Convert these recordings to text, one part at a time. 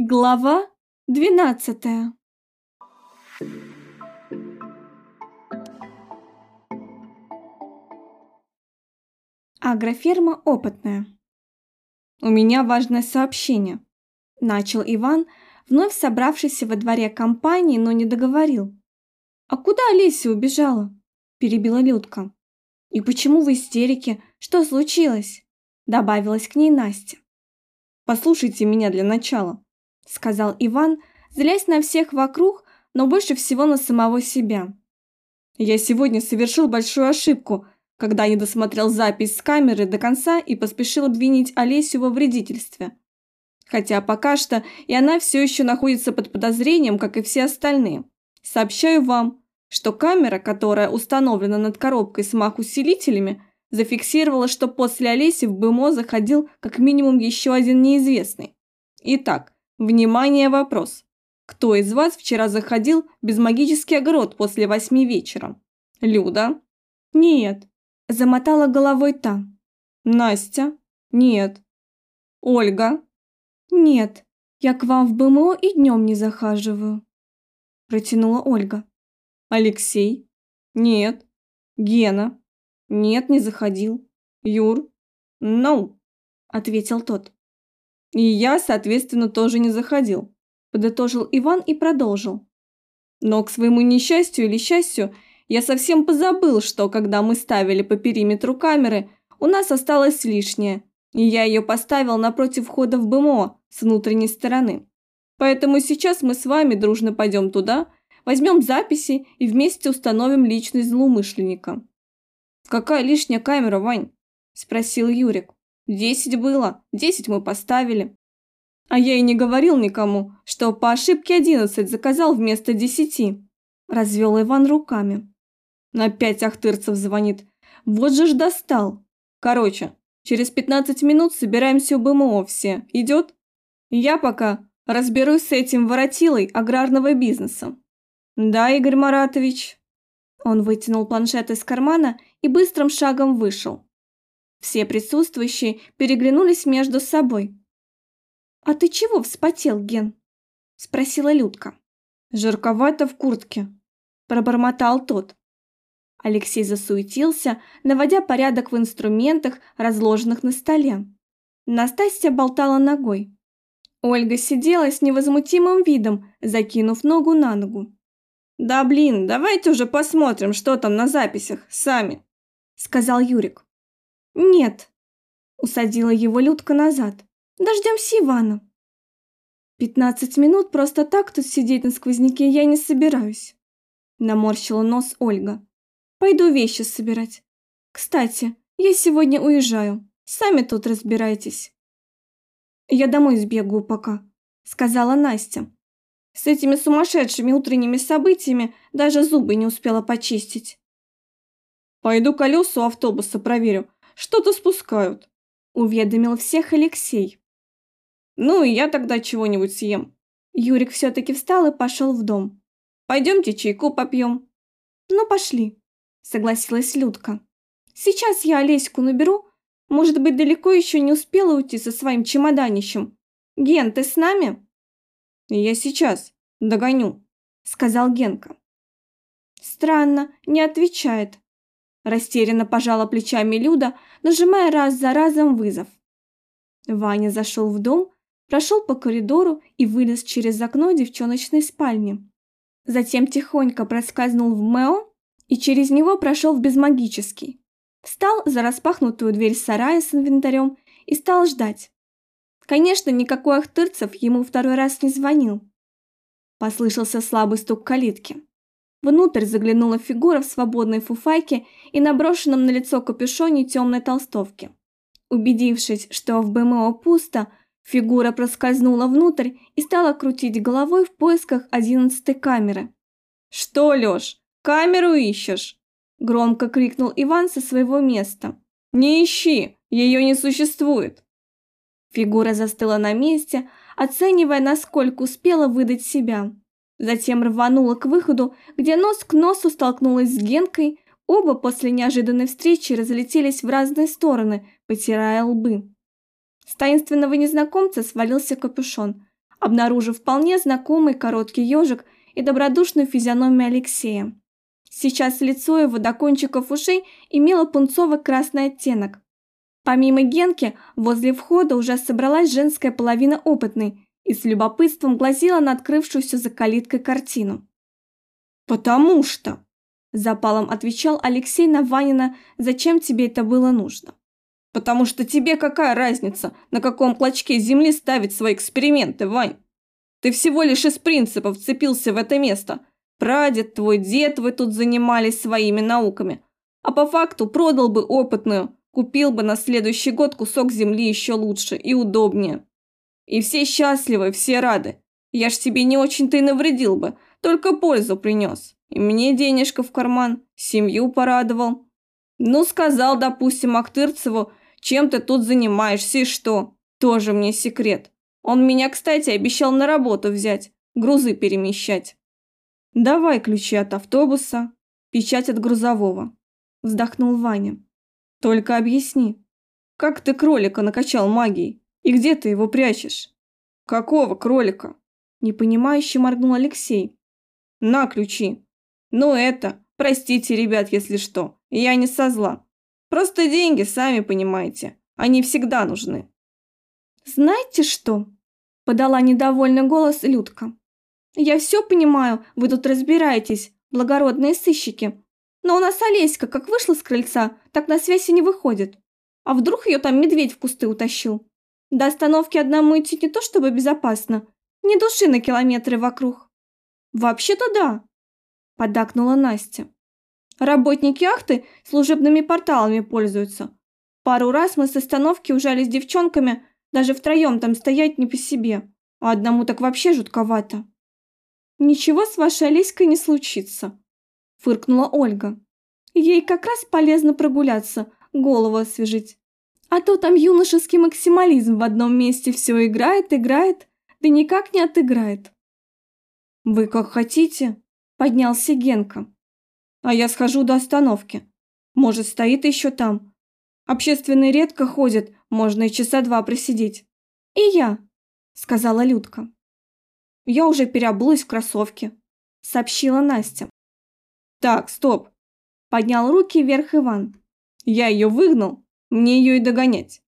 Глава двенадцатая Агроферма опытная. У меня важное сообщение. Начал Иван, вновь собравшийся во дворе компании, но не договорил. «А куда Олеся убежала?» – перебила Людка. «И почему в истерике? Что случилось?» – добавилась к ней Настя. «Послушайте меня для начала», – сказал Иван, злясь на всех вокруг, но больше всего на самого себя. «Я сегодня совершил большую ошибку, когда не досмотрел запись с камеры до конца и поспешил обвинить Олесю во вредительстве. Хотя пока что и она все еще находится под подозрением, как и все остальные. Сообщаю вам, что камера, которая установлена над коробкой с мах-усилителями, зафиксировала, что после Олеси в БМО заходил как минимум еще один неизвестный. Итак, внимание, вопрос. Кто из вас вчера заходил без магический огород после восьми вечера? Люда? Нет. Замотала головой та. Настя? Нет. Ольга? Нет. Я к вам в БМО и днем не захаживаю. Протянула Ольга. Алексей? Нет. Гена? Нет, не заходил. Юр? Ну, ответил тот. И я, соответственно, тоже не заходил. Подытожил Иван и продолжил. Но к своему несчастью или счастью, я совсем позабыл, что когда мы ставили по периметру камеры, у нас осталось лишнее, и я ее поставил напротив входа в БМО с внутренней стороны. Поэтому сейчас мы с вами дружно пойдем туда, возьмем записи и вместе установим личность злоумышленника. «Какая лишняя камера, Вань?» – спросил Юрик. «Десять было, десять мы поставили». А я и не говорил никому, что по ошибке одиннадцать заказал вместо десяти. Развел Иван руками. На пять ахтырцев звонит. Вот же ж достал. Короче, через 15 минут собираемся у БМО все. Идет? Я пока разберусь с этим воротилой аграрного бизнеса. Да, Игорь Маратович. Он вытянул планшет из кармана и быстрым шагом вышел. Все присутствующие переглянулись между собой. «А ты чего вспотел, Ген?» – спросила Людка. «Жарковато в куртке», – пробормотал тот. Алексей засуетился, наводя порядок в инструментах, разложенных на столе. Настасья болтала ногой. Ольга сидела с невозмутимым видом, закинув ногу на ногу. «Да блин, давайте уже посмотрим, что там на записях, сами», — сказал Юрик. «Нет», — усадила его Людка назад. «Дождемся Ивана». «Пятнадцать минут просто так тут сидеть на сквозняке я не собираюсь», — наморщила нос Ольга. Пойду вещи собирать. Кстати, я сегодня уезжаю. Сами тут разбирайтесь. Я домой сбегаю пока, сказала Настя. С этими сумасшедшими утренними событиями даже зубы не успела почистить. Пойду колеса у автобуса проверю. Что-то спускают, уведомил всех Алексей. Ну и я тогда чего-нибудь съем. Юрик все-таки встал и пошел в дом. Пойдемте чайку попьем. Ну пошли согласилась Людка. Сейчас я Олеську наберу. Может быть, далеко еще не успела уйти со своим чемоданищем. Ген, ты с нами? Я сейчас догоню, сказал Генка. Странно, не отвечает. Растерянно пожала плечами Люда, нажимая раз за разом вызов. Ваня зашел в дом, прошел по коридору и вылез через окно девчоночной спальни. Затем тихонько проскользнул в МЭО и через него прошел в безмагический. Встал за распахнутую дверь сарая с инвентарем и стал ждать. Конечно, никакой Ахтырцев ему второй раз не звонил. Послышался слабый стук калитки. Внутрь заглянула фигура в свободной фуфайке и наброшенном на лицо капюшоне темной толстовки. Убедившись, что в БМО пусто, фигура проскользнула внутрь и стала крутить головой в поисках одиннадцатой камеры. «Что, Лёш, камеру ищешь?» Громко крикнул Иван со своего места. «Не ищи, ее не существует!» Фигура застыла на месте, оценивая, насколько успела выдать себя. Затем рванула к выходу, где нос к носу столкнулась с Генкой, оба после неожиданной встречи разлетелись в разные стороны, потирая лбы. С таинственного незнакомца свалился капюшон, обнаружив вполне знакомый короткий ежик и добродушную физиономию Алексея. Сейчас лицо его до кончиков ушей имело пунцово-красный оттенок. Помимо Генки, возле входа уже собралась женская половина опытной и с любопытством глазела на открывшуюся за калиткой картину. «Потому что», – запалом отвечал Алексей на Ванина, «зачем тебе это было нужно?» «Потому что тебе какая разница, на каком клочке земли ставить свои эксперименты, Вань? Ты всего лишь из принципа вцепился в это место. Прадед твой, дед вы тут занимались своими науками. А по факту продал бы опытную, купил бы на следующий год кусок земли еще лучше и удобнее. И все счастливы, все рады. Я ж себе не очень-то и навредил бы, только пользу принес. И мне денежка в карман, семью порадовал. Ну, сказал, допустим, Ахтырцеву, чем ты тут занимаешься и что. Тоже мне секрет. Он меня, кстати, обещал на работу взять, грузы перемещать. Давай ключи от автобуса, печать от грузового. Вздохнул Ваня. Только объясни, как ты кролика накачал магией и где ты его прячешь? Какого кролика? Непонимающе моргнул Алексей. На ключи. Ну это, простите, ребят, если что, я не со зла. Просто деньги, сами понимаете, они всегда нужны. Знаете что? Подала недовольный голос Людка. Я все понимаю, вы тут разбираетесь, благородные сыщики. Но у нас Олеська как вышла с крыльца, так на связь и не выходит. А вдруг ее там медведь в кусты утащил? До остановки одному идти не то чтобы безопасно, ни души на километры вокруг. «Вообще-то да», – поддакнула Настя. «Работники яхты служебными порталами пользуются. Пару раз мы с остановки ужали с девчонками, даже втроем там стоять не по себе, а одному так вообще жутковато». «Ничего с вашей Олеськой не случится», – фыркнула Ольга. «Ей как раз полезно прогуляться, голову освежить. А то там юношеский максимализм в одном месте все играет, играет, да никак не отыграет». «Вы как хотите», – поднялся Генка. «А я схожу до остановки. Может, стоит еще там. Общественные редко ходят, можно и часа два просидеть». «И я», – сказала Людка. «Я уже переобулась в кроссовки», – сообщила Настя. «Так, стоп», – поднял руки вверх Иван. «Я ее выгнал, мне ее и догонять».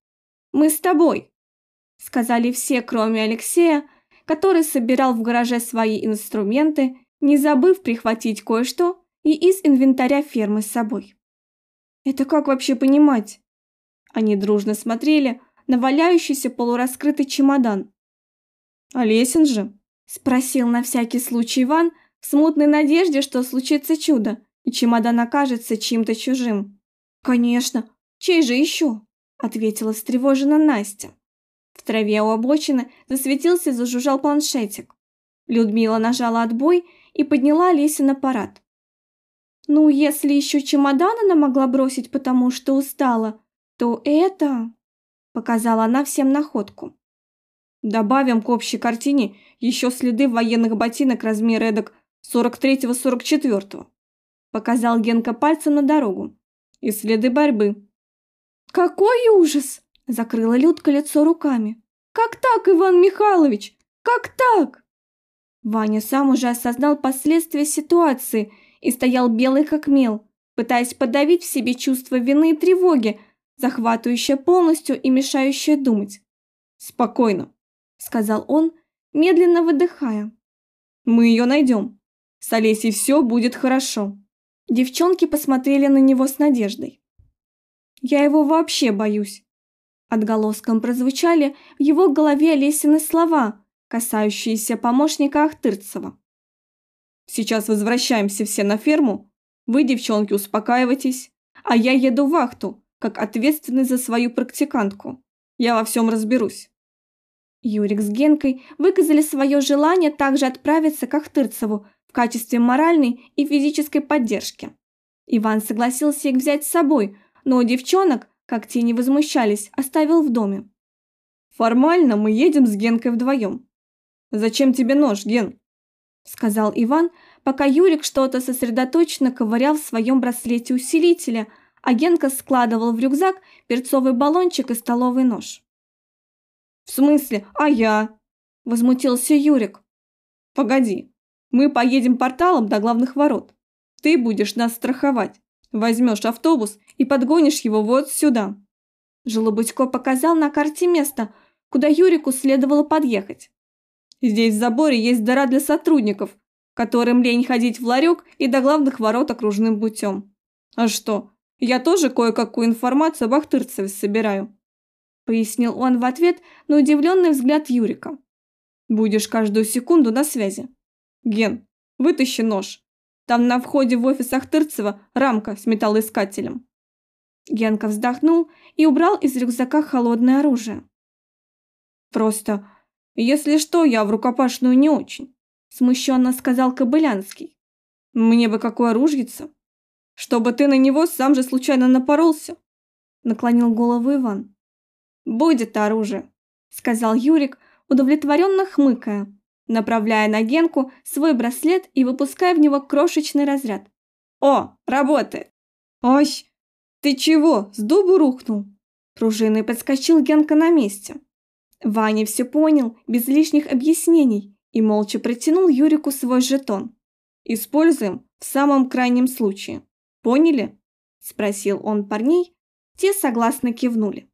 «Мы с тобой», – сказали все, кроме Алексея, – который собирал в гараже свои инструменты, не забыв прихватить кое-что и из инвентаря фермы с собой. Это как вообще понимать? Они дружно смотрели на валяющийся полураскрытый чемодан. «Олесин же?» – спросил на всякий случай Иван в смутной надежде, что случится чудо, и чемодан окажется чьим-то чужим. «Конечно, чей же еще?» – ответила встревоженно Настя. В траве у обочины засветился зажужжал планшетик. Людмила нажала отбой и подняла Лесин аппарат. «Ну, если еще чемодан она могла бросить, потому что устала, то это...» Показала она всем находку. «Добавим к общей картине еще следы военных ботинок размера эдак 43-44», показал Генка пальцем на дорогу. «И следы борьбы». «Какой ужас!» Закрыла Людка лицо руками. «Как так, Иван Михайлович? Как так?» Ваня сам уже осознал последствия ситуации и стоял белый как мел, пытаясь подавить в себе чувство вины и тревоги, захватывающее полностью и мешающее думать. «Спокойно», — сказал он, медленно выдыхая. «Мы ее найдем. С Олесей все будет хорошо». Девчонки посмотрели на него с надеждой. «Я его вообще боюсь», Отголоском прозвучали в его голове Лесины слова, касающиеся помощника Ахтырцева. «Сейчас возвращаемся все на ферму. Вы, девчонки, успокаивайтесь, а я еду в вахту, как ответственный за свою практикантку. Я во всем разберусь». Юрик с Генкой выказали свое желание также отправиться к Ахтырцеву в качестве моральной и физической поддержки. Иван согласился их взять с собой, но девчонок как те не возмущались, оставил в доме. «Формально мы едем с Генкой вдвоем. Зачем тебе нож, Ген?» Сказал Иван, пока Юрик что-то сосредоточенно ковырял в своем браслете усилителя, а Генка складывал в рюкзак перцовый баллончик и столовый нож. «В смысле? А я?» – Возмутился Юрик. Погоди, мы поедем порталом до главных ворот. Ты будешь нас страховать. Возьмешь автобус и подгонишь его вот сюда. Желобудько показал на карте место, куда Юрику следовало подъехать. Здесь в заборе есть дыра для сотрудников, которым лень ходить в ларек и до главных ворот окружным путем. А что, я тоже кое-какую информацию об Ахтырцеве собираю. Пояснил он в ответ на удивленный взгляд Юрика. Будешь каждую секунду на связи. Ген, вытащи нож. Там на входе в офис Ахтырцева рамка с металлоискателем. Генка вздохнул и убрал из рюкзака холодное оружие. Просто, если что, я в рукопашную не очень, смущенно сказал Кобылянский. Мне бы какое оружице, чтобы ты на него сам же случайно напоролся, наклонил голову Иван. Будет оружие, сказал Юрик, удовлетворенно хмыкая, направляя на Генку свой браслет и выпуская в него крошечный разряд. «О, работает!» «Ой, ты чего, с дубу рухнул?» Пружиной подскочил Генка на месте. Ваня все понял, без лишних объяснений, и молча протянул Юрику свой жетон. «Используем в самом крайнем случае. Поняли?» – спросил он парней, те согласно кивнули.